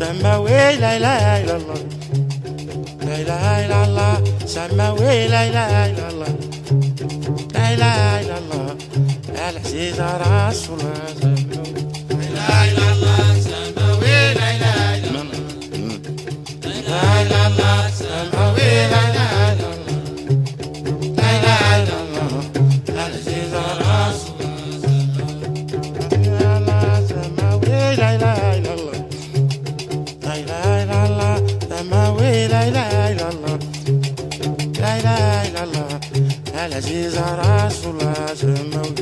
سماوي لا اله الا الله لا اله الا الله سماوي لا اله الا الله لا اله الا الله العزيز رسول الله إله إلا الله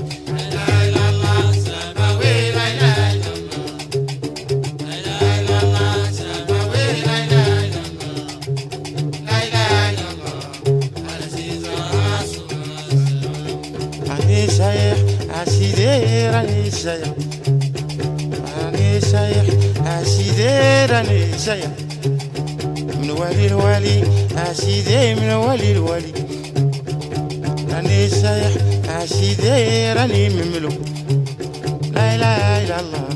العزيز رسول الله راني أسيدي راني راني شايح من ولي الولي أسيدي من ولي الولي. راني شايح أسيدي راني مملو لا إله إلا الله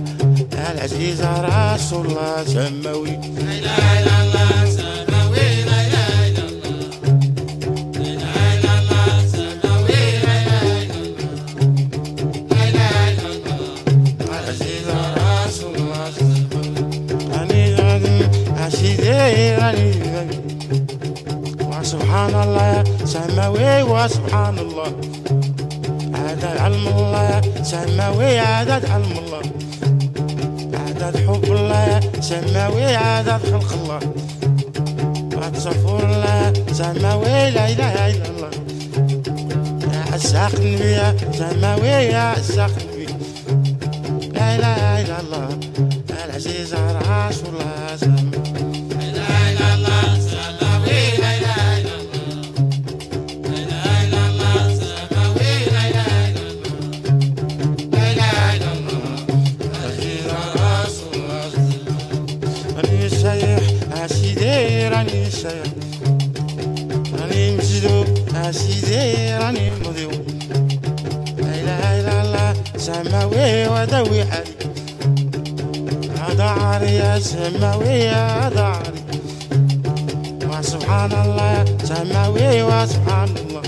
العزيز رسول الله سماوي. لا إله إلا الله وسبحان الله سماوي وسبحان الله. عدد علم الله سماوي عدد علم الله. عدد حب الله سماوي عدد خلق الله. وتصفر الله سماوي لا إله إلا الله. يا عساق النبي يا سماوي يا عساق النبي. لا إله إلا الله. العزيز رسول الله سماوي أسيدي راني شايح راني مجدوب أسيدي راني مذيوب لا إلا الله سماوي ودوي عدد دعري يا سماوي يا دعري وسبحان الله سماوي وسبحان الله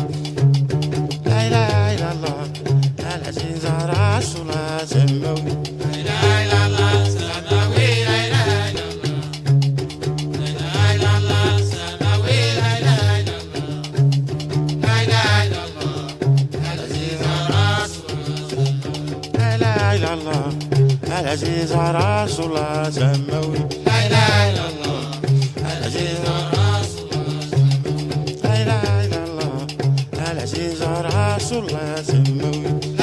لا اله الله العزيز رسول سماوي لا اله الا الله؟ العزيز رسول الله؟ سماوي لا اله الا الله؟ العزيز لا اله الا الله؟ العزيز رسول الله؟ سماوي